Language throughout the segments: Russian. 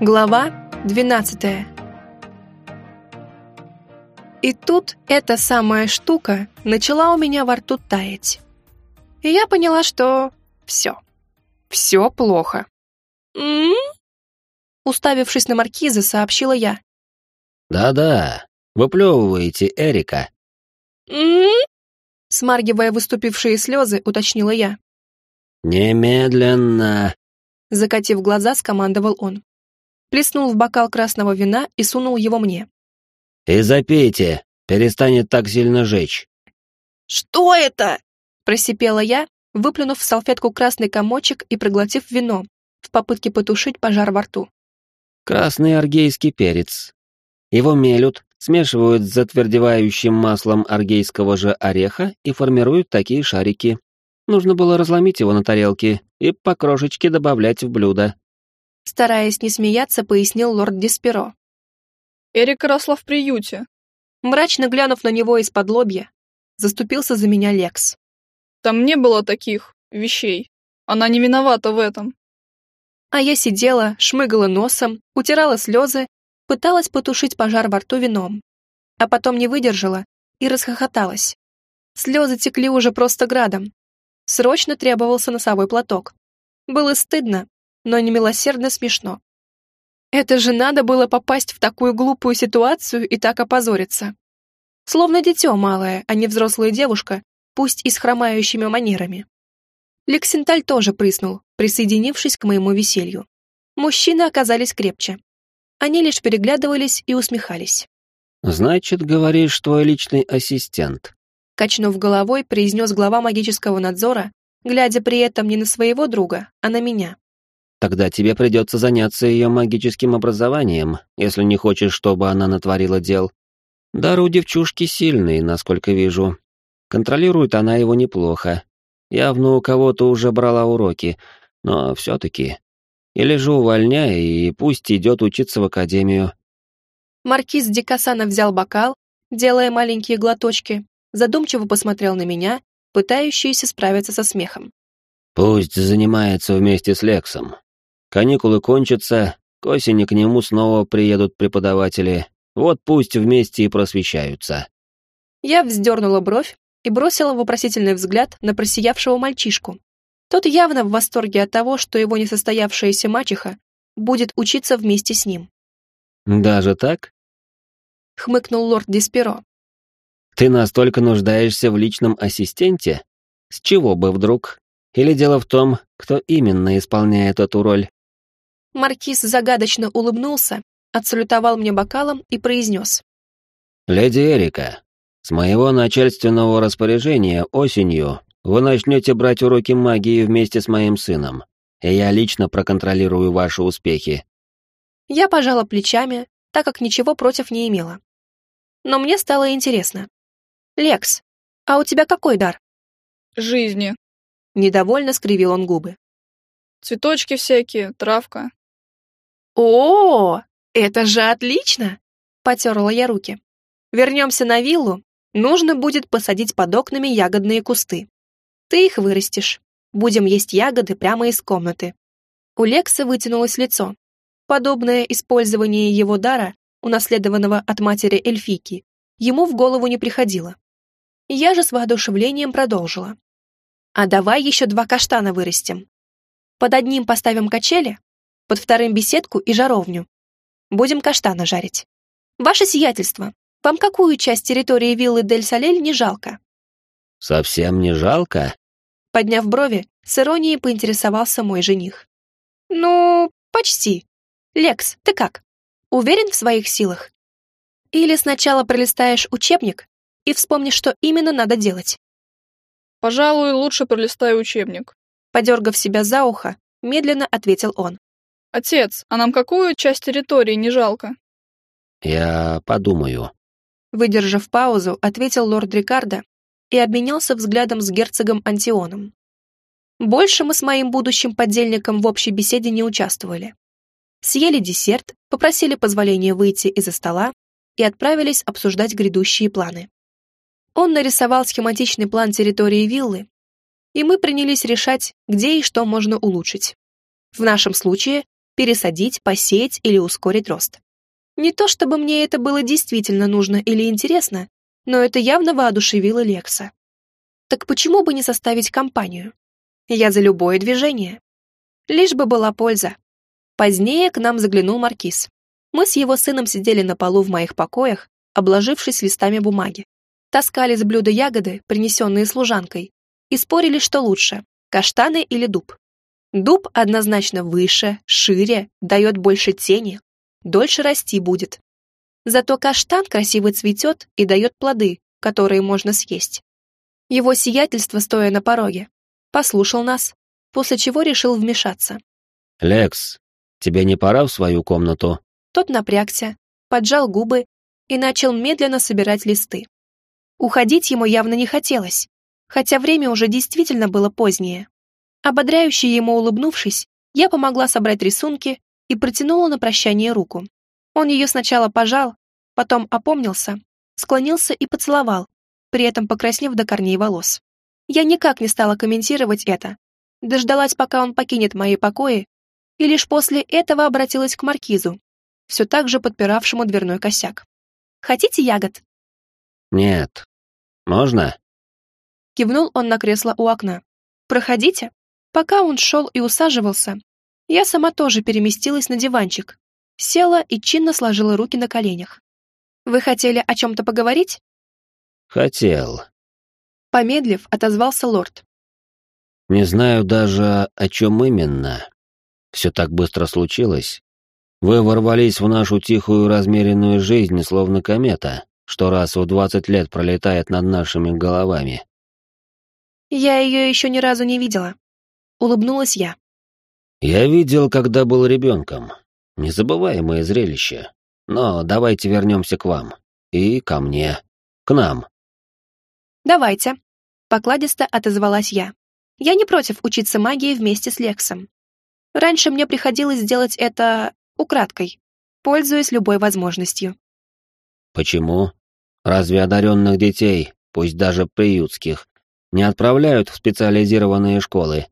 Глава 12 И тут эта самая штука начала у меня во рту таять. И я поняла, что все. Все плохо. «М -м Уставившись на маркиза, сообщила я. «Да-да, выплевываете Эрика». «М Смаргивая выступившие слезы, уточнила я. «Немедленно!» Закатив глаза, скомандовал он. Плеснул в бокал красного вина и сунул его мне. «И запейте, перестанет так сильно жечь». «Что это?» Просипела я, выплюнув в салфетку красный комочек и проглотив вино, в попытке потушить пожар во рту. «Красный аргейский перец. Его мелют, смешивают с затвердевающим маслом аргейского же ореха и формируют такие шарики. Нужно было разломить его на тарелке и по крошечке добавлять в блюдо. Стараясь не смеяться, пояснил лорд Десперо. Эрика росла в приюте. Мрачно глянув на него из-под лобья, заступился за меня Лекс. Там не было таких вещей. Она не виновата в этом. А я сидела, шмыгала носом, утирала слезы, пыталась потушить пожар во рту вином. А потом не выдержала и расхохоталась. Слезы текли уже просто градом. Срочно требовался носовой платок. Было стыдно, но немилосердно смешно. Это же надо было попасть в такую глупую ситуацию и так опозориться. Словно дитё малое, а не взрослая девушка, пусть и с хромающими манерами. Лексенталь тоже прыснул, присоединившись к моему веселью. Мужчины оказались крепче. Они лишь переглядывались и усмехались. «Значит, говоришь, твой личный ассистент», Качнув головой, произнес глава магического надзора, глядя при этом не на своего друга, а на меня. Тогда тебе придется заняться ее магическим образованием, если не хочешь, чтобы она натворила дел. Дар у девчушки сильный, насколько вижу. Контролирует она его неплохо. Явно у кого-то уже брала уроки, но все-таки. Или же увольняй, и пусть идет учиться в академию. Маркиз Дикасана взял бокал, делая маленькие глоточки, задумчиво посмотрел на меня, пытающийся справиться со смехом. Пусть занимается вместе с Лексом. Каникулы кончатся, к осени к нему снова приедут преподаватели, вот пусть вместе и просвещаются. Я вздернула бровь и бросила вопросительный взгляд на просиявшего мальчишку. Тот явно в восторге от того, что его несостоявшаяся мачеха будет учиться вместе с ним. «Даже так?» — хмыкнул лорд Десперо. «Ты настолько нуждаешься в личном ассистенте? С чего бы вдруг? Или дело в том, кто именно исполняет эту роль?» Маркиз загадочно улыбнулся, отсалютовал мне бокалом и произнес. «Леди Эрика, с моего начальственного распоряжения осенью вы начнете брать уроки магии вместе с моим сыном, и я лично проконтролирую ваши успехи». Я пожала плечами, так как ничего против не имела. Но мне стало интересно. «Лекс, а у тебя какой дар?» «Жизни». Недовольно скривил он губы. «Цветочки всякие, травка. «О, это же отлично!» — потерла я руки. «Вернемся на виллу. Нужно будет посадить под окнами ягодные кусты. Ты их вырастешь. Будем есть ягоды прямо из комнаты». У Лекса вытянулось лицо. Подобное использование его дара, унаследованного от матери эльфийки, ему в голову не приходило. Я же с воодушевлением продолжила. «А давай еще два каштана вырастим. Под одним поставим качели, под вторым беседку и жаровню. Будем каштана жарить. Ваше сиятельство, вам какую часть территории виллы Дель Салель не жалко? Совсем не жалко? Подняв брови, с иронией поинтересовался мой жених. Ну, почти. Лекс, ты как? Уверен в своих силах? Или сначала пролистаешь учебник и вспомнишь, что именно надо делать? Пожалуй, лучше пролистаю учебник. Подергав себя за ухо, медленно ответил он. «Отец, а нам какую часть территории не жалко?» «Я подумаю». Выдержав паузу, ответил лорд Рикардо и обменялся взглядом с герцогом Антионом. Больше мы с моим будущим подельником в общей беседе не участвовали. Съели десерт, попросили позволения выйти из-за стола и отправились обсуждать грядущие планы. Он нарисовал схематичный план территории виллы, и мы принялись решать, где и что можно улучшить. В нашем случае пересадить, посеять или ускорить рост. Не то чтобы мне это было действительно нужно или интересно, но это явно воодушевило Лекса. Так почему бы не составить компанию? Я за любое движение. Лишь бы была польза. Позднее к нам заглянул Маркиз. Мы с его сыном сидели на полу в моих покоях, обложившись листами бумаги. Таскали с блюда ягоды, принесенные служанкой, и спорили, что лучше – каштаны или дуб. Дуб однозначно выше, шире, дает больше тени, дольше расти будет. Зато каштан красиво цветет и дает плоды, которые можно съесть. Его сиятельство, стоя на пороге, послушал нас, после чего решил вмешаться. «Лекс, тебе не пора в свою комнату?» Тот напрягся, поджал губы и начал медленно собирать листы. Уходить ему явно не хотелось, хотя время уже действительно было позднее. Ободряюще ему улыбнувшись, я помогла собрать рисунки и протянула на прощание руку. Он ее сначала пожал, потом опомнился, склонился и поцеловал, при этом покраснев до корней волос. Я никак не стала комментировать это, дождалась, пока он покинет мои покои, и лишь после этого обратилась к маркизу, все так же подпиравшему дверной косяк. «Хотите ягод?» «Нет. Можно?» Кивнул он на кресло у окна. «Проходите». Пока он шел и усаживался, я сама тоже переместилась на диванчик, села и чинно сложила руки на коленях. «Вы хотели о чем-то поговорить?» «Хотел». Помедлив, отозвался лорд. «Не знаю даже, о чем именно. Все так быстро случилось. Вы ворвались в нашу тихую размеренную жизнь, словно комета, что раз в двадцать лет пролетает над нашими головами». «Я ее еще ни разу не видела», улыбнулась я. Я видел, когда был ребенком. Незабываемое зрелище. Но давайте вернемся к вам. И ко мне. К нам. Давайте. Покладисто отозвалась я. Я не против учиться магии вместе с Лексом. Раньше мне приходилось делать это украдкой, пользуясь любой возможностью. Почему? Разве одаренных детей, пусть даже приютских, не отправляют в специализированные школы,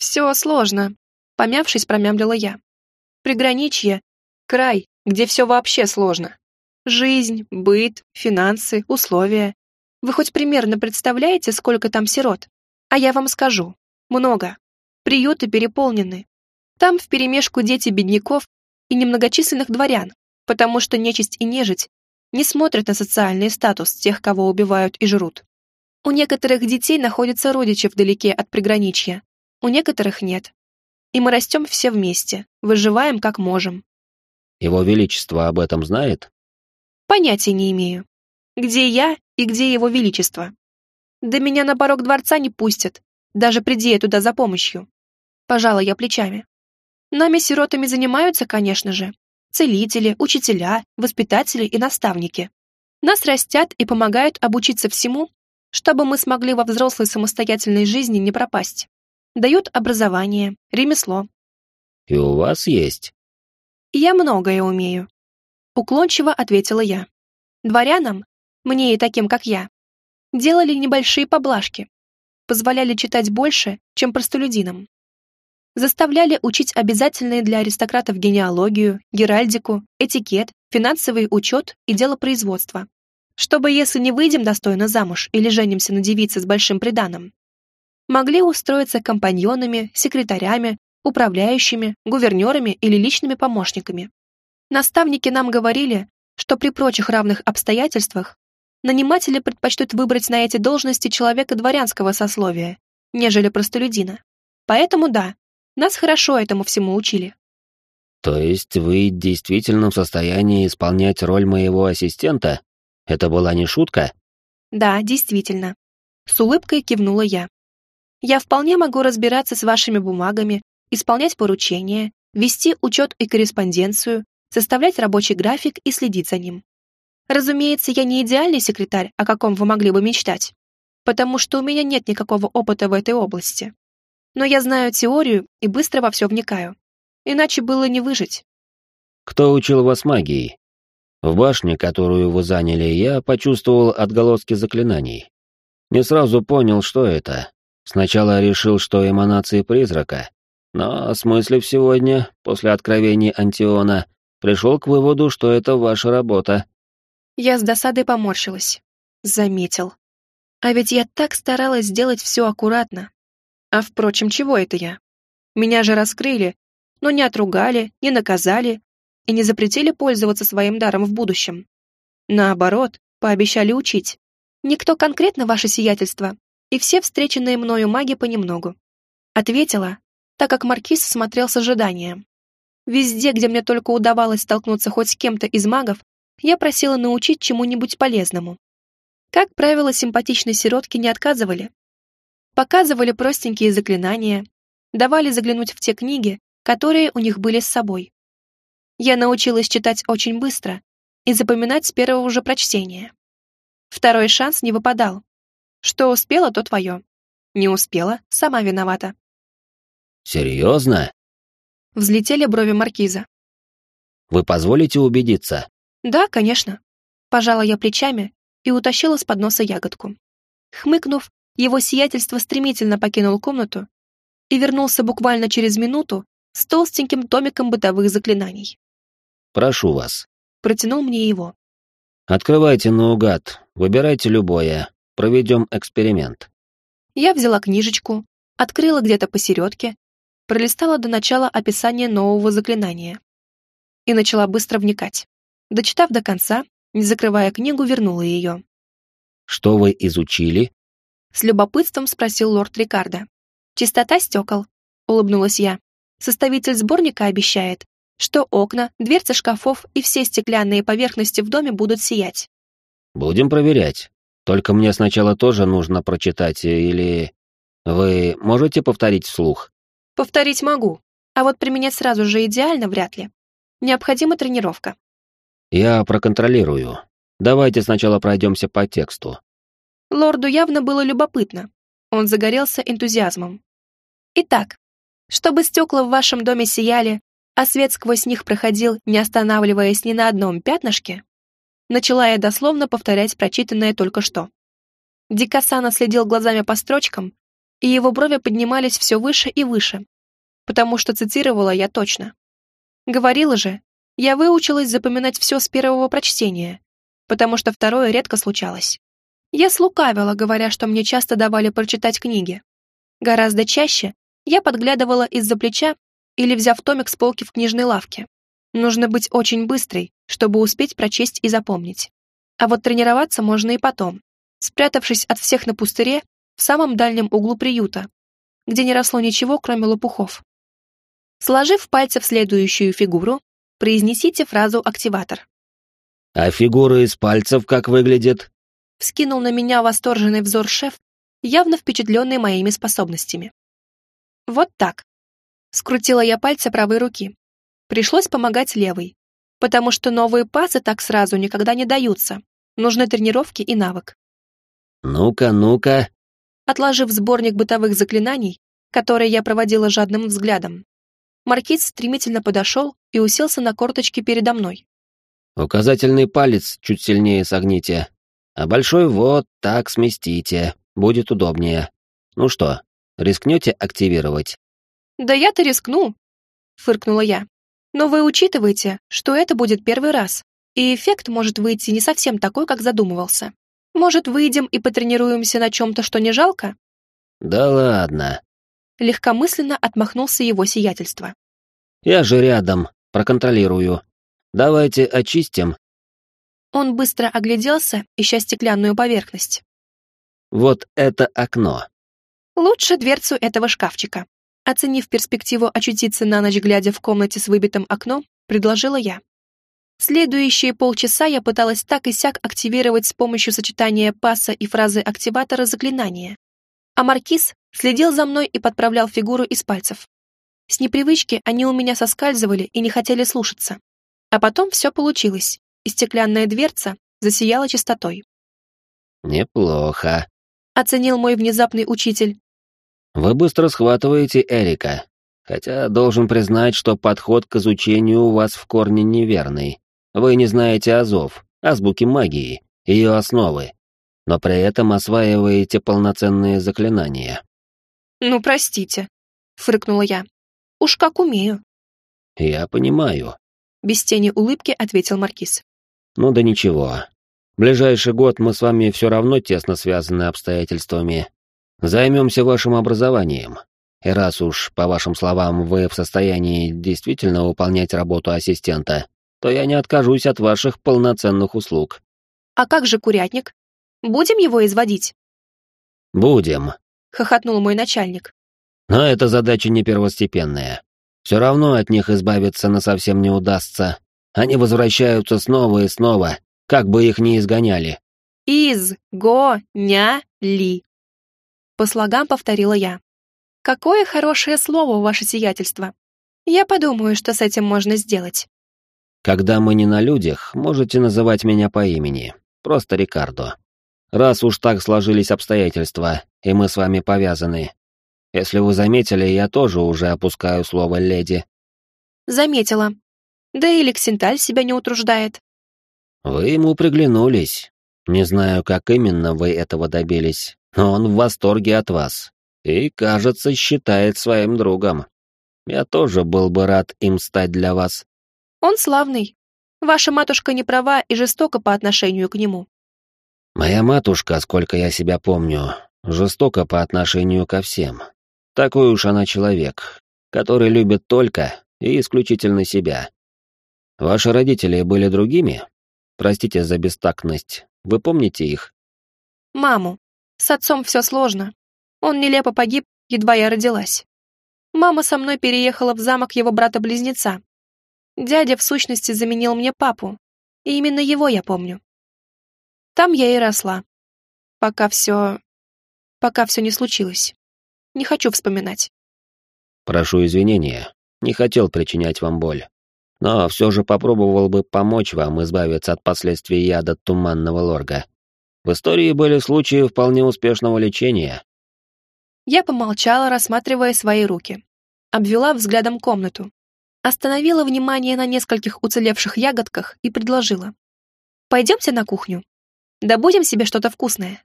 «Все сложно», — помявшись, промямлила я. «Приграничье — край, где все вообще сложно. Жизнь, быт, финансы, условия. Вы хоть примерно представляете, сколько там сирот? А я вам скажу. Много. Приюты переполнены. Там вперемешку дети бедняков и немногочисленных дворян, потому что нечисть и нежить не смотрят на социальный статус тех, кого убивают и жрут. У некоторых детей находятся родичи вдалеке от приграничья, у некоторых нет. И мы растем все вместе, выживаем как можем. Его Величество об этом знает? Понятия не имею. Где я и где его Величество? Да меня на порог дворца не пустят, даже приди я туда за помощью. Пожала я плечами. Нами, сиротами, занимаются, конечно же. Целители, учителя, воспитатели и наставники. Нас растят и помогают обучиться всему, чтобы мы смогли во взрослой самостоятельной жизни не пропасть. Дают образование, ремесло. И у вас есть? Я многое умею. Уклончиво ответила я. Дворянам, мне и таким, как я, делали небольшие поблажки, позволяли читать больше, чем простолюдинам. Заставляли учить обязательные для аристократов генеалогию, геральдику, этикет, финансовый учет и дело производства. Чтобы, если не выйдем достойно замуж или женимся на девице с большим приданым, могли устроиться компаньонами, секретарями, управляющими, гувернерами или личными помощниками. Наставники нам говорили, что при прочих равных обстоятельствах наниматели предпочтут выбрать на эти должности человека дворянского сословия, нежели простолюдина. Поэтому да, нас хорошо этому всему учили. То есть вы действительно в состоянии исполнять роль моего ассистента? Это была не шутка? Да, действительно. С улыбкой кивнула я. Я вполне могу разбираться с вашими бумагами, исполнять поручения, вести учет и корреспонденцию, составлять рабочий график и следить за ним. Разумеется, я не идеальный секретарь, о каком вы могли бы мечтать, потому что у меня нет никакого опыта в этой области. Но я знаю теорию и быстро во все вникаю. Иначе было не выжить. Кто учил вас магии? В башне, которую вы заняли, я почувствовал отголоски заклинаний. Не сразу понял, что это, Сначала решил, что эманации призрака, Но, осмыслив сегодня, после откровений Антиона, пришел к выводу, что это ваша работа. Я с досадой поморщилась. Заметил. А ведь я так старалась сделать все аккуратно. А впрочем, чего это я? Меня же раскрыли, но не отругали, не наказали и не запретили пользоваться своим даром в будущем. Наоборот, пообещали учить. Никто конкретно ваше сиятельство, и все встреченные мною маги понемногу. Ответила, так как Маркиз смотрел с ожиданием. Везде, где мне только удавалось столкнуться хоть с кем-то из магов, я просила научить чему-нибудь полезному. Как правило, симпатичные сиротки не отказывали. Показывали простенькие заклинания, давали заглянуть в те книги, которые у них были с собой. Я научилась читать очень быстро и запоминать с первого же прочтения. Второй шанс не выпадал. Что успела, то твое. Не успела, сама виновата. Серьезно? Взлетели брови маркиза. Вы позволите убедиться? Да, конечно. Пожала я плечами и утащила с подноса ягодку. Хмыкнув, его сиятельство стремительно покинул комнату и вернулся буквально через минуту с толстеньким томиком бытовых заклинаний. «Прошу вас». Протянул мне его. «Открывайте наугад, выбирайте любое, проведем эксперимент». Я взяла книжечку, открыла где-то посередке, пролистала до начала описания нового заклинания и начала быстро вникать. Дочитав до конца, не закрывая книгу, вернула ее. «Что вы изучили?» С любопытством спросил лорд Рикардо. «Чистота стекол», — улыбнулась я. «Составитель сборника обещает, что окна, дверцы шкафов и все стеклянные поверхности в доме будут сиять. Будем проверять. Только мне сначала тоже нужно прочитать или... Вы можете повторить вслух? Повторить могу, а вот применять сразу же идеально вряд ли. Необходима тренировка. Я проконтролирую. Давайте сначала пройдемся по тексту. Лорду явно было любопытно. Он загорелся энтузиазмом. Итак, чтобы стекла в вашем доме сияли, а свет сквозь них проходил, не останавливаясь ни на одном пятнышке, начала я дословно повторять прочитанное только что. Дикасана следил глазами по строчкам, и его брови поднимались все выше и выше, потому что цитировала я точно. Говорила же, я выучилась запоминать все с первого прочтения, потому что второе редко случалось. Я слукавила, говоря, что мне часто давали прочитать книги. Гораздо чаще я подглядывала из-за плеча или взяв томик с полки в книжной лавке. Нужно быть очень быстрой, чтобы успеть прочесть и запомнить. А вот тренироваться можно и потом, спрятавшись от всех на пустыре в самом дальнем углу приюта, где не росло ничего, кроме лопухов. Сложив пальцы в следующую фигуру, произнесите фразу «активатор». «А фигура из пальцев как выглядит?» Вскинул на меня восторженный взор шеф, явно впечатленный моими способностями. Вот так. Скрутила я пальцы правой руки. Пришлось помогать левой, потому что новые пасы так сразу никогда не даются. Нужны тренировки и навык. «Ну-ка, ну-ка!» Отложив сборник бытовых заклинаний, которые я проводила жадным взглядом, Маркиз стремительно подошел и уселся на корточки передо мной. «Указательный палец чуть сильнее согните, а большой вот так сместите, будет удобнее. Ну что, рискнете активировать?» «Да я-то рискну», — фыркнула я. «Но вы учитывайте, что это будет первый раз, и эффект может выйти не совсем такой, как задумывался. Может, выйдем и потренируемся на чем-то, что не жалко?» «Да ладно». Легкомысленно отмахнулся его сиятельство. «Я же рядом, проконтролирую. Давайте очистим». Он быстро огляделся, ища стеклянную поверхность. «Вот это окно». «Лучше дверцу этого шкафчика», Оценив перспективу очутиться на ночь, глядя в комнате с выбитым окном, предложила я. Следующие полчаса я пыталась так и сяк активировать с помощью сочетания паса и фразы активатора заклинания. А Маркиз следил за мной и подправлял фигуру из пальцев. С непривычки они у меня соскальзывали и не хотели слушаться. А потом все получилось, и стеклянная дверца засияла чистотой. «Неплохо», — оценил мой внезапный учитель, вы быстро схватываете Эрика, хотя должен признать, что подход к изучению у вас в корне неверный. Вы не знаете азов, азбуки магии, ее основы, но при этом осваиваете полноценные заклинания. «Ну, простите», — фыркнула я. Уж как умею. Я понимаю. Без тени улыбки ответил Маркиз. Ну да ничего. Ближайший год мы с вами все равно тесно связаны обстоятельствами. Займемся вашим образованием. И раз уж, по вашим словам, вы в состоянии действительно выполнять работу ассистента, то я не откажусь от ваших полноценных услуг. А как же курятник? Будем его изводить? Будем, хохотнул мой начальник. Но эта задача не первостепенная. Все равно от них избавиться на совсем не удастся. Они возвращаются снова и снова, как бы их ни изгоняли. Из-го-ня-ли. По слогам повторила я. Какое хорошее слово, ваше сиятельство. Я подумаю, что с этим можно сделать. Когда мы не на людях, можете называть меня по имени. Просто Рикардо. Раз уж так сложились обстоятельства, и мы с вами повязаны. Если вы заметили, я тоже уже опускаю слово «леди». Заметила. Да и Лексенталь себя не утруждает. Вы ему приглянулись. Не знаю, как именно вы этого добились, но он в восторге от вас и, кажется, считает своим другом. Я тоже был бы рад им стать для вас. Он славный. Ваша матушка не права и жестока по отношению к нему. Моя матушка, сколько я себя помню, жестока по отношению ко всем. Такой уж она человек, который любит только и исключительно себя. Ваши родители были другими? Простите за бестактность. Вы помните их? Маму. С отцом все сложно. Он нелепо погиб, едва я родилась. Мама со мной переехала в замок его брата-близнеца. Дядя, в сущности, заменил мне папу, и именно его я помню. Там я и росла. Пока все... Пока все не случилось. Не хочу вспоминать. Прошу извинения. Не хотел причинять вам боль. Но все же попробовал бы помочь вам избавиться от последствий яда туманного лорга. В истории были случаи вполне успешного лечения, я помолчала, рассматривая свои руки. Обвела взглядом комнату. Остановила внимание на нескольких уцелевших ягодках и предложила. «Пойдемте на кухню. Добудем себе что-то вкусное».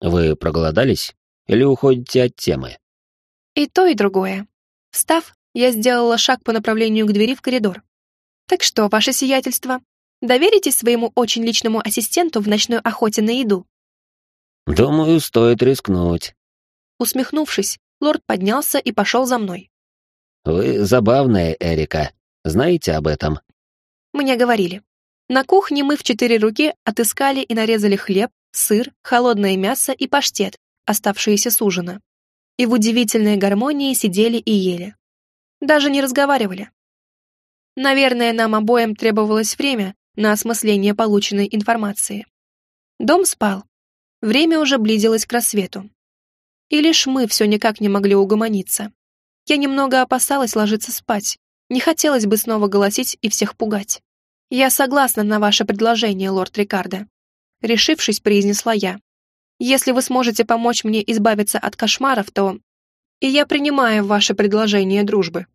«Вы проголодались? Или уходите от темы?» «И то, и другое». Встав, я сделала шаг по направлению к двери в коридор. «Так что, ваше сиятельство, доверитесь своему очень личному ассистенту в ночной охоте на еду?» «Думаю, стоит рискнуть», Усмехнувшись, лорд поднялся и пошел за мной. «Вы забавная, Эрика. Знаете об этом?» Мне говорили. На кухне мы в четыре руки отыскали и нарезали хлеб, сыр, холодное мясо и паштет, оставшиеся с ужина. И в удивительной гармонии сидели и ели. Даже не разговаривали. Наверное, нам обоим требовалось время на осмысление полученной информации. Дом спал. Время уже близилось к рассвету. И лишь мы все никак не могли угомониться. Я немного опасалась ложиться спать. Не хотелось бы снова голосить и всех пугать. «Я согласна на ваше предложение, лорд Рикардо», — решившись, произнесла я. «Если вы сможете помочь мне избавиться от кошмаров, то...» «И я принимаю ваше предложение дружбы.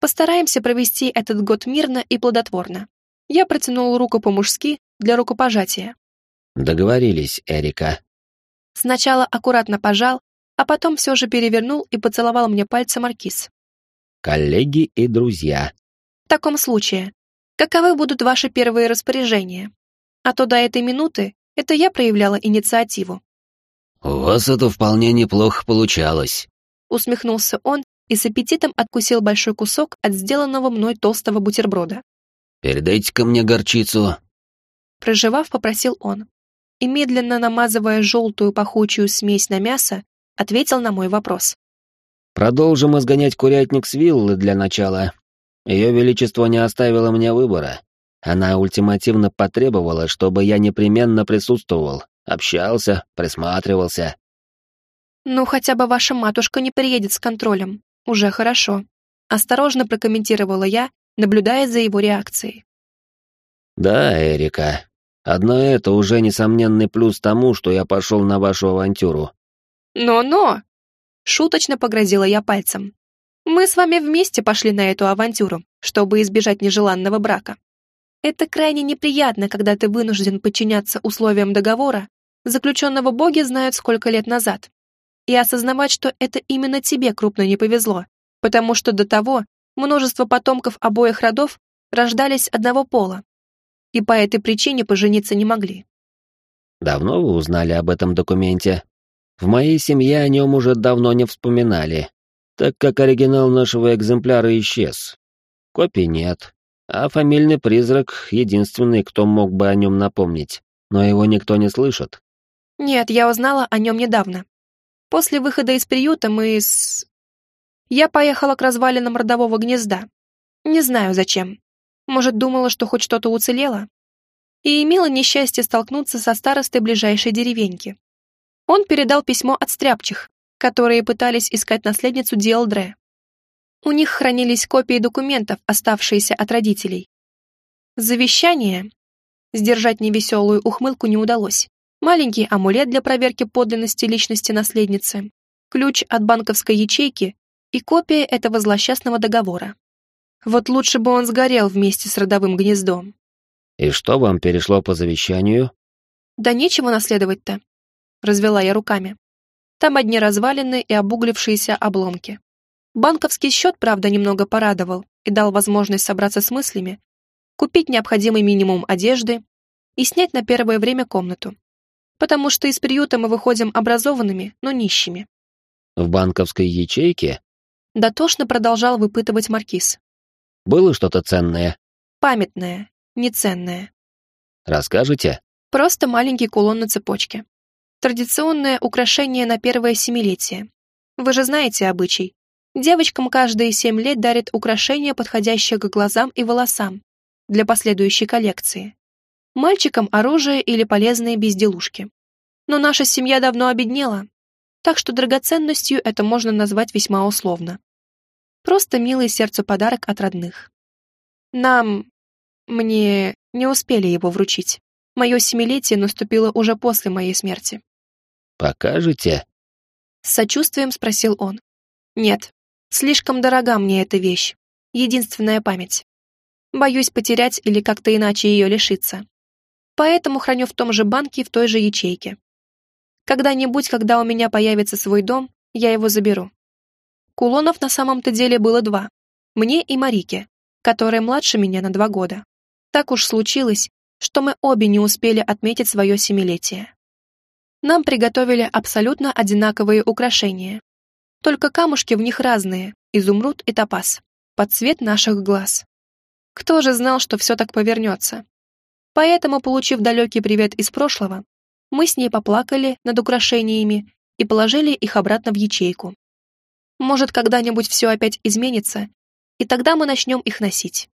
Постараемся провести этот год мирно и плодотворно». Я протянул руку по-мужски для рукопожатия. «Договорились, Эрика». Сначала аккуратно пожал, а потом все же перевернул и поцеловал мне пальцы маркиз. «Коллеги и друзья». «В таком случае, каковы будут ваши первые распоряжения? А то до этой минуты это я проявляла инициативу». «У вас это вполне неплохо получалось», — усмехнулся он и с аппетитом откусил большой кусок от сделанного мной толстого бутерброда. «Передайте-ка мне горчицу». Проживав, попросил он. И медленно намазывая желтую пахучую смесь на мясо, ответил на мой вопрос. «Продолжим изгонять курятник с виллы для начала. Ее Величество не оставило мне выбора. Она ультимативно потребовала, чтобы я непременно присутствовал, общался, присматривался». «Ну, хотя бы ваша матушка не приедет с контролем. Уже хорошо», — осторожно прокомментировала я, наблюдая за его реакцией. «Да, Эрика, одно это уже несомненный плюс тому, что я пошел на вашу авантюру. «Но-но!» — шуточно погрозила я пальцем. «Мы с вами вместе пошли на эту авантюру, чтобы избежать нежеланного брака. Это крайне неприятно, когда ты вынужден подчиняться условиям договора, заключенного боги знают сколько лет назад, и осознавать, что это именно тебе крупно не повезло, потому что до того множество потомков обоих родов рождались одного пола, и по этой причине пожениться не могли. Давно вы узнали об этом документе? В моей семье о нем уже давно не вспоминали, так как оригинал нашего экземпляра исчез. Копий нет, а фамильный призрак — единственный, кто мог бы о нем напомнить, но его никто не слышит. Нет, я узнала о нем недавно. После выхода из приюта мы с... Я поехала к развалинам родового гнезда. Не знаю зачем. Может, думала, что хоть что-то уцелело? И имела несчастье столкнуться со старостой ближайшей деревеньки. Он передал письмо от стряпчих, которые пытались искать наследницу Диэлдре. У них хранились копии документов, оставшиеся от родителей. Завещание. Сдержать невеселую ухмылку не удалось. Маленький амулет для проверки подлинности личности наследницы, ключ от банковской ячейки и копия этого злосчастного договора. Вот лучше бы он сгорел вместе с родовым гнездом. «И что вам перешло по завещанию?» «Да нечего наследовать-то», — развела я руками. Там одни развалины и обуглившиеся обломки. Банковский счет, правда, немного порадовал и дал возможность собраться с мыслями, купить необходимый минимум одежды и снять на первое время комнату. Потому что из приюта мы выходим образованными, но нищими. В банковской ячейке? Дотошно продолжал выпытывать Маркиз. Было что-то ценное? Памятное, неценное. Расскажете? Просто маленький кулон на цепочке. Традиционное украшение на первое семилетие. Вы же знаете обычай. Девочкам каждые семь лет дарят украшения, подходящие к глазам и волосам, для последующей коллекции. Мальчикам оружие или полезные безделушки. Но наша семья давно обеднела, так что драгоценностью это можно назвать весьма условно. Просто милый сердцу подарок от родных. Нам... мне не успели его вручить. Мое семилетие наступило уже после моей смерти. «Покажете?» С сочувствием спросил он. «Нет, слишком дорога мне эта вещь. Единственная память. Боюсь потерять или как-то иначе ее лишиться. Поэтому храню в том же банке в той же ячейке. Когда-нибудь, когда у меня появится свой дом, я его заберу. Кулонов на самом-то деле было два. Мне и Марике, которая младше меня на два года. Так уж случилось, что мы обе не успели отметить свое семилетие. Нам приготовили абсолютно одинаковые украшения. Только камушки в них разные, изумруд и топаз, под цвет наших глаз. Кто же знал, что все так повернется? Поэтому, получив далекий привет из прошлого, мы с ней поплакали над украшениями и положили их обратно в ячейку. Может, когда-нибудь все опять изменится, и тогда мы начнем их носить.